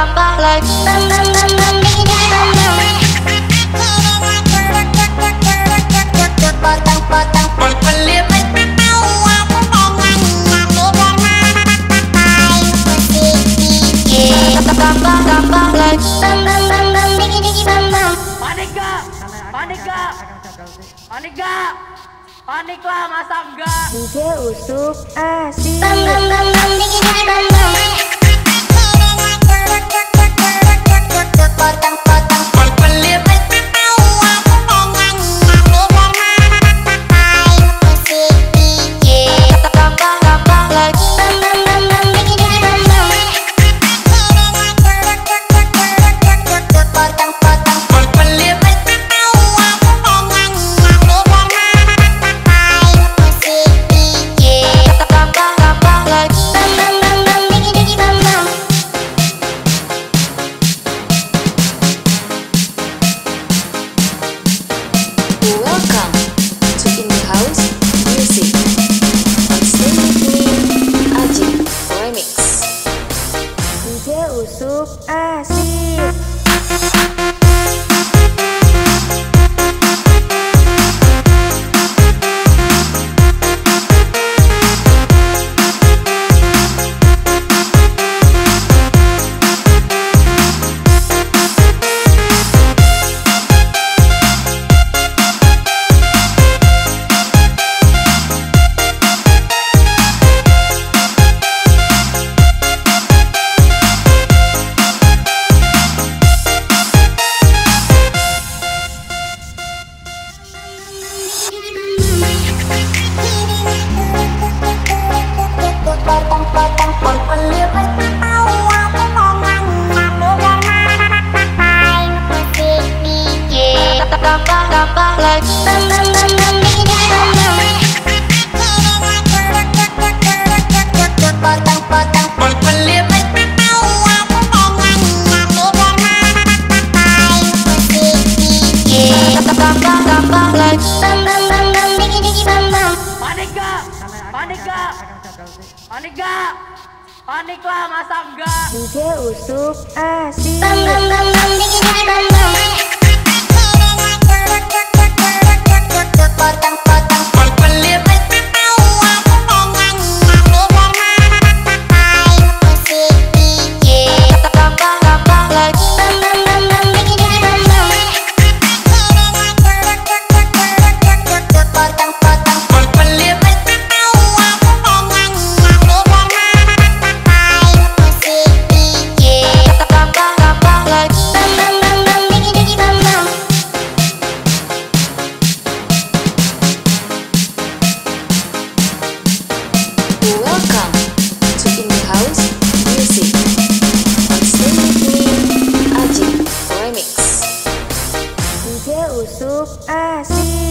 tambah tambah lagi bam bam bam bam digi digi bam bam potong potong Pelip tambah tambah lagi bam bam bam bam digi digi bam bam Panik gak? Panik gak? Panik gak? Panik lah masa enggak? DJ Usuk asik bam bam bam DJ Usuk Panik lah masa enggak? DJ Usuk asik bam bam bam bam digi See.